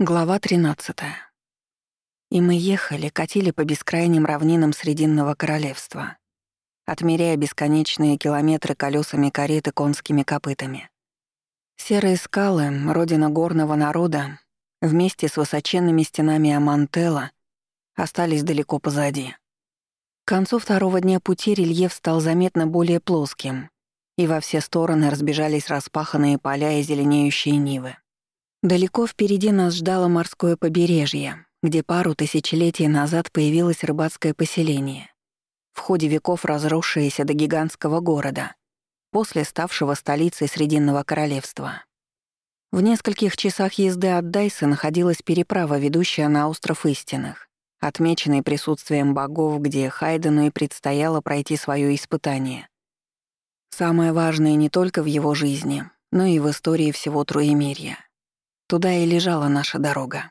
Глава 13. И мы ехали, катили по бескрайним равнинам Срединного королевства, отмеряя бесконечные километры колесами кареты конскими копытами. Серые скалы, родина горного народа, вместе с высоченными стенами Амантелла, остались далеко позади. К концу второго дня пути рельеф стал заметно более плоским, и во все стороны разбежались распаханные поля и зеленеющие нивы. Далеко впереди нас ждало морское побережье, где пару тысячелетий назад появилось рыбацкое поселение, в ходе веков разросшееся до гигантского города, после ставшего столицей Срединного королевства. В нескольких часах езды от Дайса находилась переправа, ведущая на остров Истинных, отмеченный присутствием богов, где Хайдену и предстояло пройти свое испытание. Самое важное не только в его жизни, но и в истории всего Труемирья. Туда и лежала наша дорога.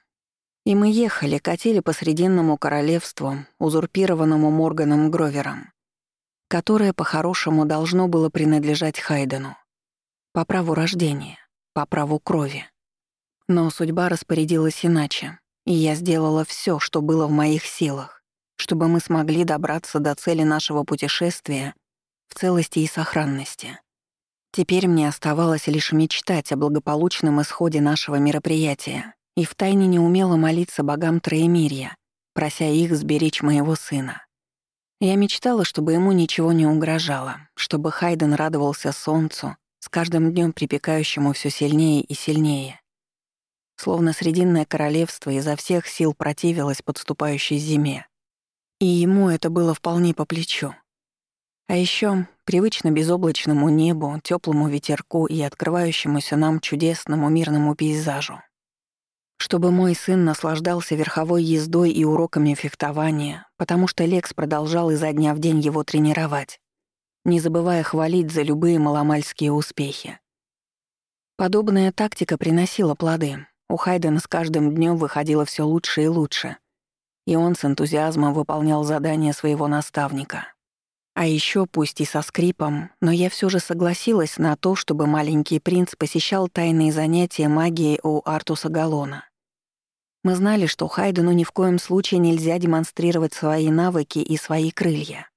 И мы ехали, катили по Срединному королевству, узурпированному Морганом Гровером, которое по-хорошему должно было принадлежать Хайдену. По праву рождения, по праву крови. Но судьба распорядилась иначе, и я сделала все, что было в моих силах, чтобы мы смогли добраться до цели нашего путешествия в целости и сохранности. Теперь мне оставалось лишь мечтать о благополучном исходе нашего мероприятия и втайне неумело молиться богам Троемирья, прося их сберечь моего сына. Я мечтала, чтобы ему ничего не угрожало, чтобы Хайден радовался солнцу, с каждым днем припекающему все сильнее и сильнее. Словно Срединное королевство изо всех сил противилось подступающей зиме. И ему это было вполне по плечу. А еще привычно безоблачному небу, теплому ветерку и открывающемуся нам чудесному мирному пейзажу. Чтобы мой сын наслаждался верховой ездой и уроками фехтования, потому что Лекс продолжал изо дня в день его тренировать, не забывая хвалить за любые маломальские успехи. Подобная тактика приносила плоды. У Хайдена с каждым днем выходило все лучше и лучше, и он с энтузиазмом выполнял задания своего наставника. А еще, пусть и со скрипом, но я все же согласилась на то, чтобы маленький принц посещал тайные занятия магией у Артуса Галлона. Мы знали, что Хайдену ни в коем случае нельзя демонстрировать свои навыки и свои крылья.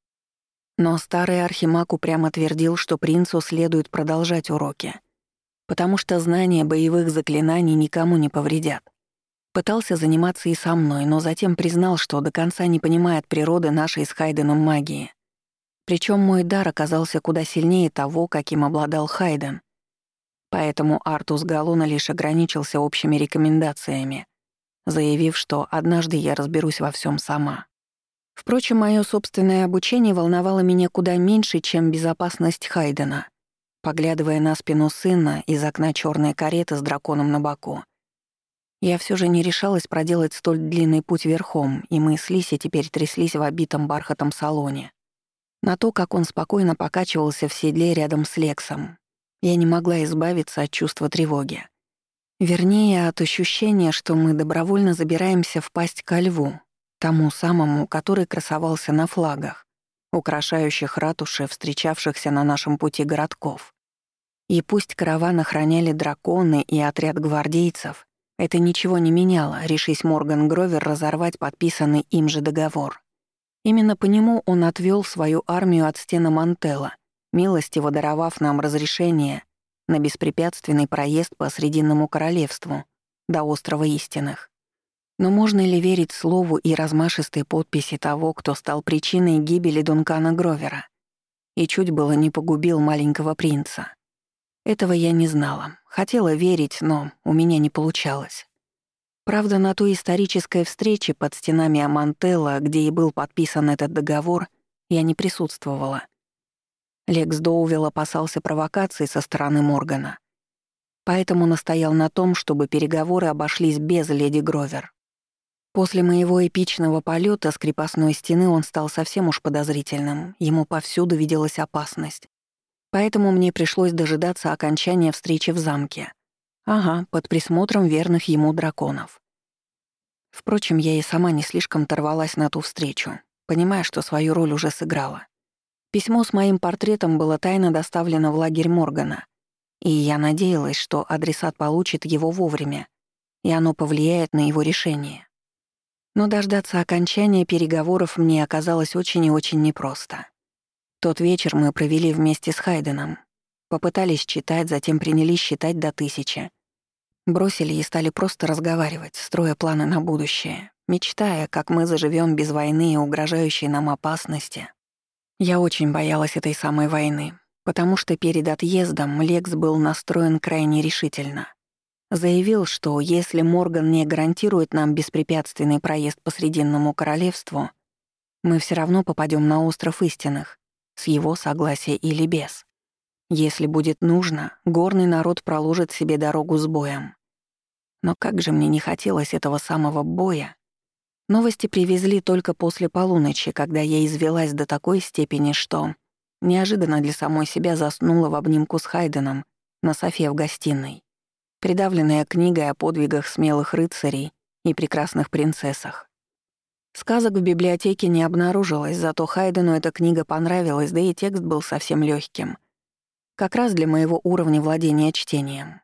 Но старый архимаг упрямо твердил, что принцу следует продолжать уроки, потому что знания боевых заклинаний никому не повредят. Пытался заниматься и со мной, но затем признал, что до конца не понимает природы нашей с Хайденом магии — причем мой дар оказался куда сильнее того, каким обладал Хайден. Поэтому Артус Галуна лишь ограничился общими рекомендациями, заявив, что однажды я разберусь во всем сама. Впрочем, мое собственное обучение волновало меня куда меньше, чем безопасность Хайдена. Поглядывая на спину сына из окна черной кареты с драконом на боку, я все же не решалась проделать столь длинный путь верхом, и мы с Лиси теперь тряслись в обитом бархатом салоне. На то, как он спокойно покачивался в седле рядом с Лексом, я не могла избавиться от чувства тревоги. Вернее, от ощущения, что мы добровольно забираемся в пасть ко льву, тому самому, который красовался на флагах, украшающих ратуши, встречавшихся на нашем пути городков. И пусть караван охраняли драконы и отряд гвардейцев, это ничего не меняло, решись Морган Гровер разорвать подписанный им же договор. Именно по нему он отвел свою армию от стены Мантелла, милостиво даровав нам разрешение на беспрепятственный проезд по Срединному королевству до острова Истинных. Но можно ли верить слову и размашистой подписи того, кто стал причиной гибели Дункана Гровера и чуть было не погубил маленького принца? Этого я не знала. Хотела верить, но у меня не получалось. Правда, на той исторической встрече под стенами Амантелла, где и был подписан этот договор, я не присутствовала. Лекс Доувилл опасался провокаций со стороны Моргана. Поэтому настоял на том, чтобы переговоры обошлись без леди Гровер. После моего эпичного полета с крепостной стены он стал совсем уж подозрительным, ему повсюду виделась опасность. Поэтому мне пришлось дожидаться окончания встречи в замке — Ага, под присмотром верных ему драконов. Впрочем, я и сама не слишком торвалась на ту встречу, понимая, что свою роль уже сыграла. Письмо с моим портретом было тайно доставлено в лагерь Моргана, и я надеялась, что адресат получит его вовремя и оно повлияет на его решение. Но дождаться окончания переговоров мне оказалось очень и очень непросто. Тот вечер мы провели вместе с Хайденом. Попытались читать, затем принялись считать до тысячи. Бросили и стали просто разговаривать, строя планы на будущее, мечтая, как мы заживем без войны и угрожающей нам опасности. Я очень боялась этой самой войны, потому что перед отъездом Лекс был настроен крайне решительно. Заявил, что если Морган не гарантирует нам беспрепятственный проезд по Срединному королевству, мы все равно попадем на остров истинных, с его согласия или без. Если будет нужно, горный народ проложит себе дорогу с боем. Но как же мне не хотелось этого самого боя. Новости привезли только после полуночи, когда я извелась до такой степени, что неожиданно для самой себя заснула в обнимку с Хайденом на софе в гостиной придавленная книгой о подвигах смелых рыцарей и прекрасных принцессах. Сказок в библиотеке не обнаружилось, зато Хайдену эта книга понравилась, да и текст был совсем легким. Как раз для моего уровня владения чтением.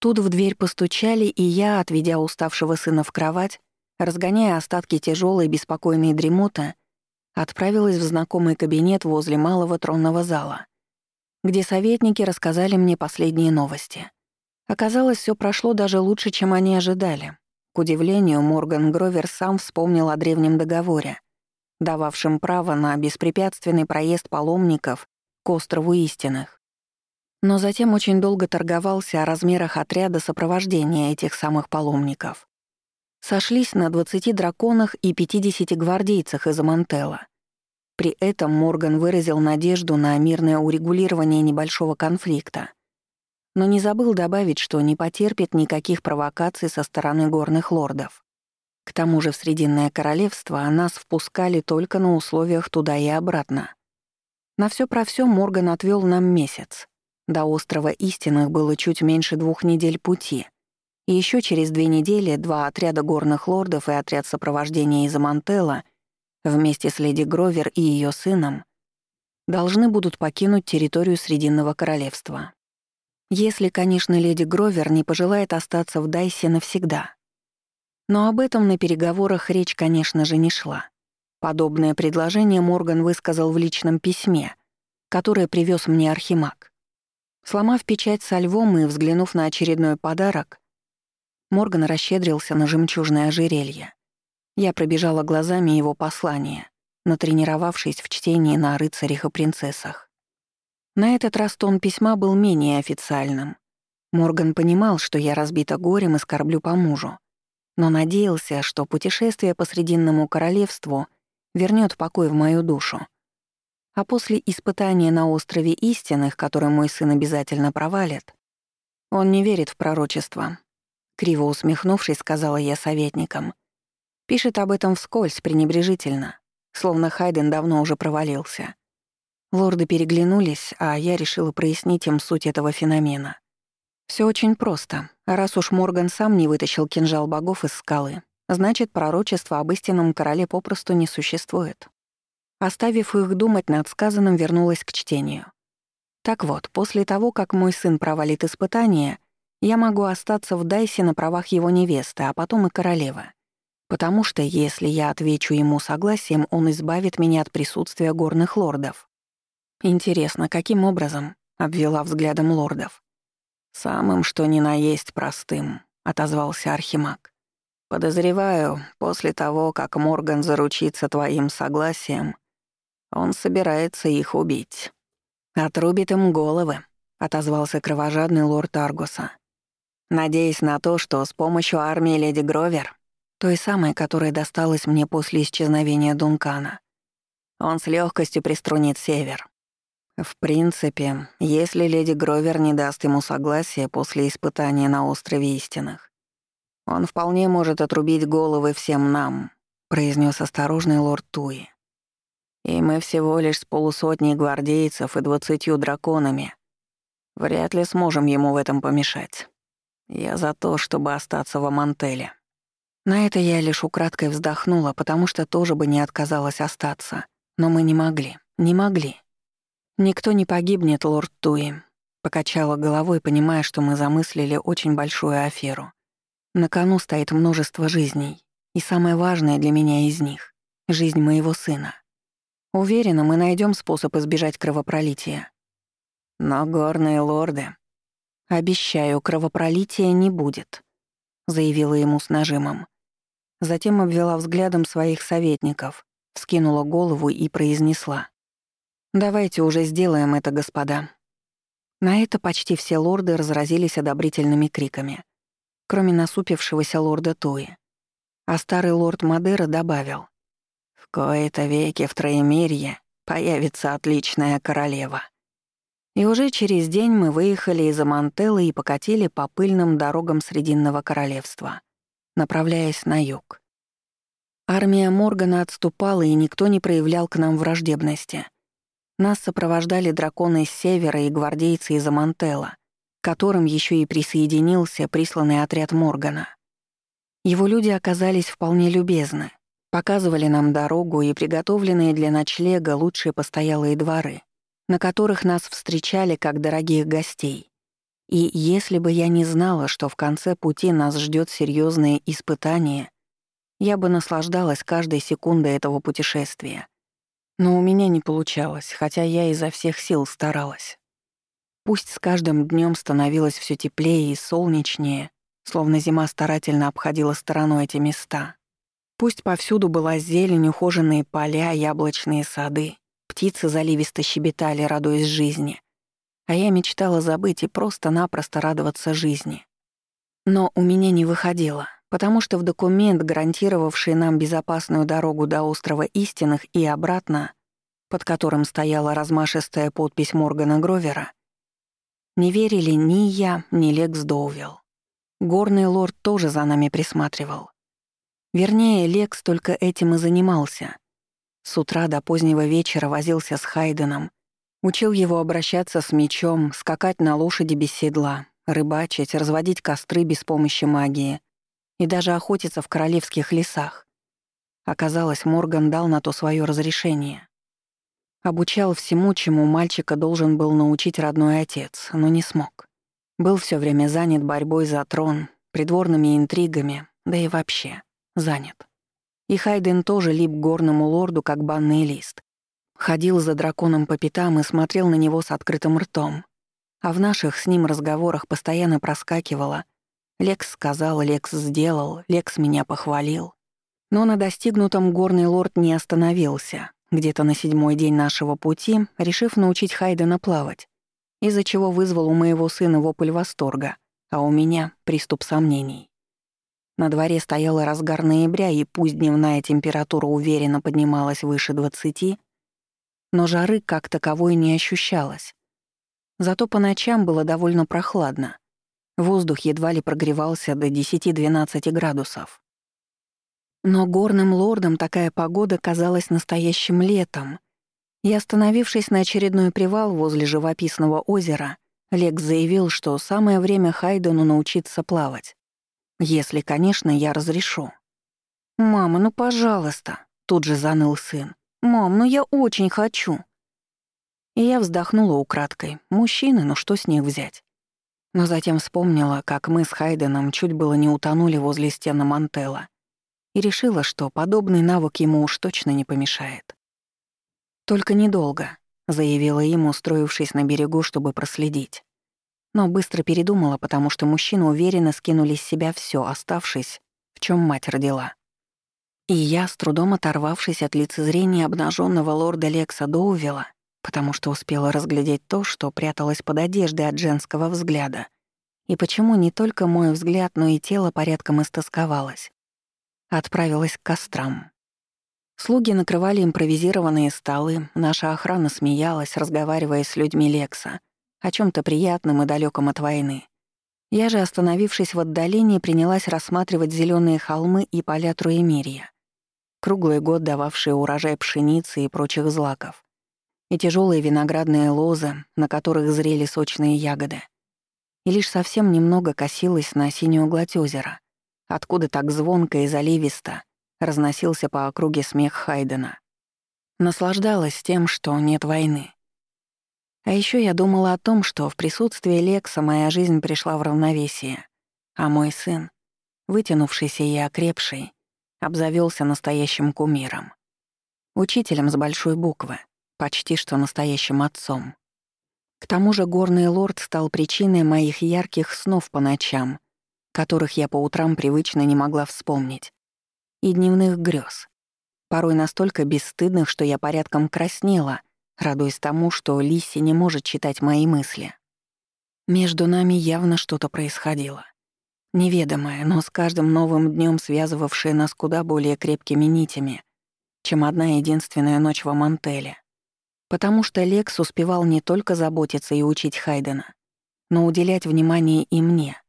Тут в дверь постучали, и я, отведя уставшего сына в кровать, разгоняя остатки тяжелой беспокойной дремоты, отправилась в знакомый кабинет возле малого тронного зала, где советники рассказали мне последние новости. Оказалось, все прошло даже лучше, чем они ожидали. К удивлению, Морган Гровер сам вспомнил о древнем договоре, дававшем право на беспрепятственный проезд паломников к острову истинных. Но затем очень долго торговался о размерах отряда сопровождения этих самых паломников. Сошлись на 20 драконах и 50 гвардейцах из Амантелла. При этом Морган выразил надежду на мирное урегулирование небольшого конфликта но не забыл добавить, что не потерпит никаких провокаций со стороны горных лордов. К тому же в Срединное королевство нас впускали только на условиях туда и обратно. На все про все Морган отвел нам месяц. До острова Истинных было чуть меньше двух недель пути. И еще через две недели два отряда горных лордов и отряд сопровождения из Амантелла вместе с леди Гровер и ее сыном должны будут покинуть территорию Срединного королевства. Если, конечно, леди Гровер не пожелает остаться в Дайсе навсегда. Но об этом на переговорах речь, конечно же, не шла. Подобное предложение Морган высказал в личном письме, которое привез мне Архимаг. Сломав печать со львом и взглянув на очередной подарок, Морган расщедрился на жемчужное ожерелье. Я пробежала глазами его послание, натренировавшись в чтении на рыцарях и принцессах. На этот раз тон письма был менее официальным. Морган понимал, что я разбита горем и скорблю по мужу, но надеялся, что путешествие по Срединному королевству вернет покой в мою душу. А после испытания на острове истинных, которое мой сын обязательно провалит, он не верит в пророчество. Криво усмехнувшись, сказала я советникам. Пишет об этом вскользь, пренебрежительно, словно Хайден давно уже провалился. Лорды переглянулись, а я решила прояснить им суть этого феномена. Все очень просто. Раз уж Морган сам не вытащил кинжал богов из скалы, значит, пророчество об истинном короле попросту не существует. Оставив их думать над сказанным, вернулась к чтению. Так вот, после того, как мой сын провалит испытание, я могу остаться в Дайсе на правах его невесты, а потом и королевы. Потому что если я отвечу ему согласием, он избавит меня от присутствия горных лордов. Интересно, каким образом? обвела взглядом лордов. Самым, что ни на есть простым, отозвался Архимаг. Подозреваю, после того, как Морган заручится твоим согласием, он собирается их убить. Отрубит им головы, отозвался кровожадный лорд Аргуса. Надеясь на то, что с помощью армии леди Гровер, той самой, которая досталась мне после исчезновения Дункана, он с легкостью приструнит север. В принципе, если леди Гровер не даст ему согласия после испытания на острове истинных, он вполне может отрубить головы всем нам, произнес осторожный лорд Туи. И мы всего лишь с полусотней гвардейцев и двадцатью драконами. Вряд ли сможем ему в этом помешать. Я за то, чтобы остаться в Амантеле. На это я лишь украдкой вздохнула, потому что тоже бы не отказалась остаться. Но мы не могли, не могли. «Никто не погибнет, лорд Туи», — покачала головой, понимая, что мы замыслили очень большую аферу. На кону стоит множество жизней, и самое важное для меня из них — жизнь моего сына. Уверена, мы найдем способ избежать кровопролития. Но горные лорды... Обещаю, кровопролития не будет, заявила ему с нажимом. Затем обвела взглядом своих советников, скинула голову и произнесла. «Давайте уже сделаем это, господа». На это почти все лорды разразились одобрительными криками, кроме насупившегося лорда Туи. А старый лорд Мадера добавил. «В кои-то веки в Троемирье появится отличная королева». И уже через день мы выехали из Амантеллы и покатили по пыльным дорогам Срединного королевства, направляясь на юг. Армия Моргана отступала, и никто не проявлял к нам враждебности. Нас сопровождали драконы с севера и гвардейцы из Амантелла, к которым еще и присоединился присланный отряд Моргана. Его люди оказались вполне любезны, показывали нам дорогу и приготовленные для ночлега лучшие постоялые дворы — на которых нас встречали как дорогих гостей. И если бы я не знала, что в конце пути нас ждет серьезное испытание, я бы наслаждалась каждой секундой этого путешествия. Но у меня не получалось, хотя я изо всех сил старалась. Пусть с каждым днем становилось все теплее и солнечнее, словно зима старательно обходила стороной эти места. Пусть повсюду была зелень, ухоженные поля, яблочные сады, Птицы заливисто щебетали, радуясь жизни. А я мечтала забыть и просто-напросто радоваться жизни. Но у меня не выходило, потому что в документ, гарантировавший нам безопасную дорогу до острова Истинных и обратно, под которым стояла размашистая подпись Моргана Гровера, не верили ни я, ни Лекс Доувилл. Горный лорд тоже за нами присматривал. Вернее, Лекс только этим и занимался — с утра до позднего вечера возился с Хайденом, учил его обращаться с мечом, скакать на лошади без седла, рыбачить, разводить костры без помощи магии и даже охотиться в королевских лесах. Оказалось, Морган дал на то свое разрешение. Обучал всему, чему мальчика должен был научить родной отец, но не смог. Был все время занят борьбой за трон, придворными интригами, да и вообще занят. И Хайден тоже лип к горному лорду, как банный лист. Ходил за драконом по пятам и смотрел на него с открытым ртом. А в наших с ним разговорах постоянно проскакивало «Лекс сказал, Лекс сделал, Лекс меня похвалил». Но на достигнутом горный лорд не остановился, где-то на седьмой день нашего пути, решив научить Хайдена плавать, из-за чего вызвал у моего сына вопль восторга, а у меня — приступ сомнений. На дворе стояла разгар ноября, и пусть дневная температура уверенно поднималась выше двадцати, но жары как таковой не ощущалось. Зато по ночам было довольно прохладно. Воздух едва ли прогревался до 10-12 градусов. Но горным лордам такая погода казалась настоящим летом. И остановившись на очередной привал возле живописного озера, Лекс заявил, что самое время Хайдену научиться плавать. Если, конечно, я разрешу. «Мама, ну пожалуйста», — тут же заныл сын. «Мам, ну я очень хочу». И я вздохнула украдкой. Мужчины, ну что с них взять? Но затем вспомнила, как мы с Хайденом чуть было не утонули возле стены Мантелла, и решила, что подобный навык ему уж точно не помешает. «Только недолго», — заявила ему, устроившись на берегу, чтобы проследить но быстро передумала, потому что мужчины уверенно скинули с себя все, оставшись, в чем мать родила. И я, с трудом оторвавшись от лицезрения обнаженного лорда Лекса Доувела, потому что успела разглядеть то, что пряталось под одеждой от женского взгляда, и почему не только мой взгляд, но и тело порядком истосковалось, отправилась к кострам. Слуги накрывали импровизированные столы, наша охрана смеялась, разговаривая с людьми Лекса — о чем то приятном и далеком от войны. Я же, остановившись в отдалении, принялась рассматривать зеленые холмы и поля Троемирья, круглый год дававшие урожай пшеницы и прочих злаков, и тяжелые виноградные лозы, на которых зрели сочные ягоды. И лишь совсем немного косилась на синюю гладь озера, откуда так звонко и заливисто разносился по округе смех Хайдена. Наслаждалась тем, что нет войны, а еще я думала о том, что в присутствии Лекса моя жизнь пришла в равновесие, а мой сын вытянувшийся и окрепший, обзавелся настоящим кумиром. Учителем с большой буквы, почти что настоящим отцом. К тому же горный лорд стал причиной моих ярких снов по ночам, которых я по утрам привычно не могла вспомнить, и дневных грез, порой настолько бесстыдных, что я порядком краснела, радуясь тому, что Лисси не может читать мои мысли. Между нами явно что-то происходило. Неведомое, но с каждым новым днем связывавшее нас куда более крепкими нитями, чем одна единственная ночь в Амантеле. Потому что Лекс успевал не только заботиться и учить Хайдена, но уделять внимание и мне.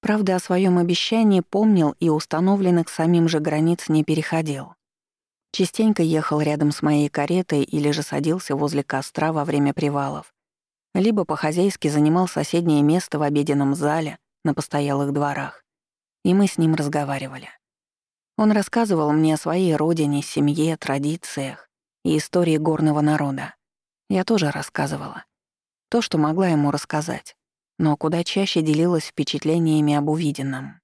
Правда, о своем обещании помнил и установленных самим же границ не переходил. Частенько ехал рядом с моей каретой или же садился возле костра во время привалов. Либо по-хозяйски занимал соседнее место в обеденном зале на постоялых дворах. И мы с ним разговаривали. Он рассказывал мне о своей родине, семье, традициях и истории горного народа. Я тоже рассказывала. То, что могла ему рассказать, но куда чаще делилась впечатлениями об увиденном.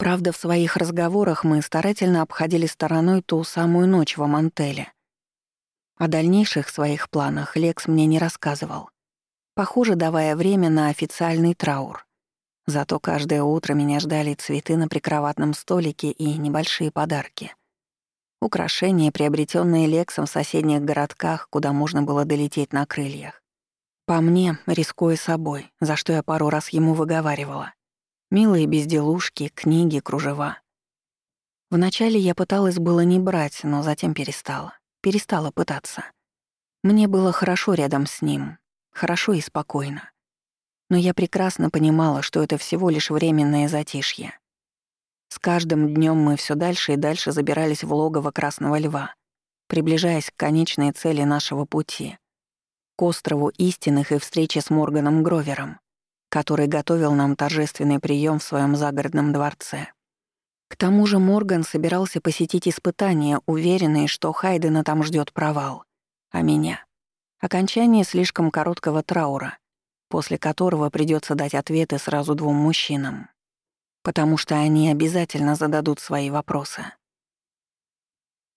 Правда, в своих разговорах мы старательно обходили стороной ту самую ночь в Амантеле. О дальнейших своих планах Лекс мне не рассказывал, похоже, давая время на официальный траур. Зато каждое утро меня ждали цветы на прикроватном столике и небольшие подарки. Украшения, приобретенные Лексом в соседних городках, куда можно было долететь на крыльях. По мне, рискуя собой, за что я пару раз ему выговаривала. Милые безделушки, книги, кружева. Вначале я пыталась было не брать, но затем перестала. Перестала пытаться. Мне было хорошо рядом с ним. Хорошо и спокойно. Но я прекрасно понимала, что это всего лишь временное затишье. С каждым днем мы все дальше и дальше забирались в логово Красного Льва, приближаясь к конечной цели нашего пути — к острову истинных и встрече с Морганом Гровером который готовил нам торжественный прием в своем загородном дворце. К тому же Морган собирался посетить испытание, уверенный, что Хайдена там ждет провал, а меня — окончание слишком короткого траура, после которого придется дать ответы сразу двум мужчинам, потому что они обязательно зададут свои вопросы.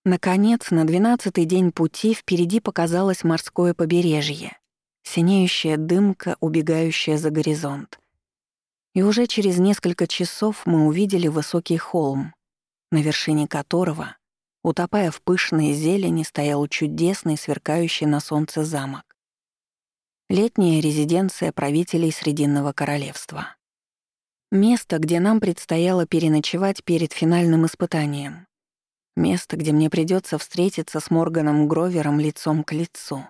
Наконец, на двенадцатый день пути впереди показалось морское побережье, синеющая дымка, убегающая за горизонт. И уже через несколько часов мы увидели высокий холм, на вершине которого, утопая в пышной зелени, стоял чудесный, сверкающий на солнце замок. Летняя резиденция правителей Срединного королевства. Место, где нам предстояло переночевать перед финальным испытанием. Место, где мне придется встретиться с Морганом Гровером лицом к лицу.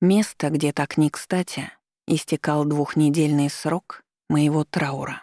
Место, где так не кстати истекал двухнедельный срок моего траура.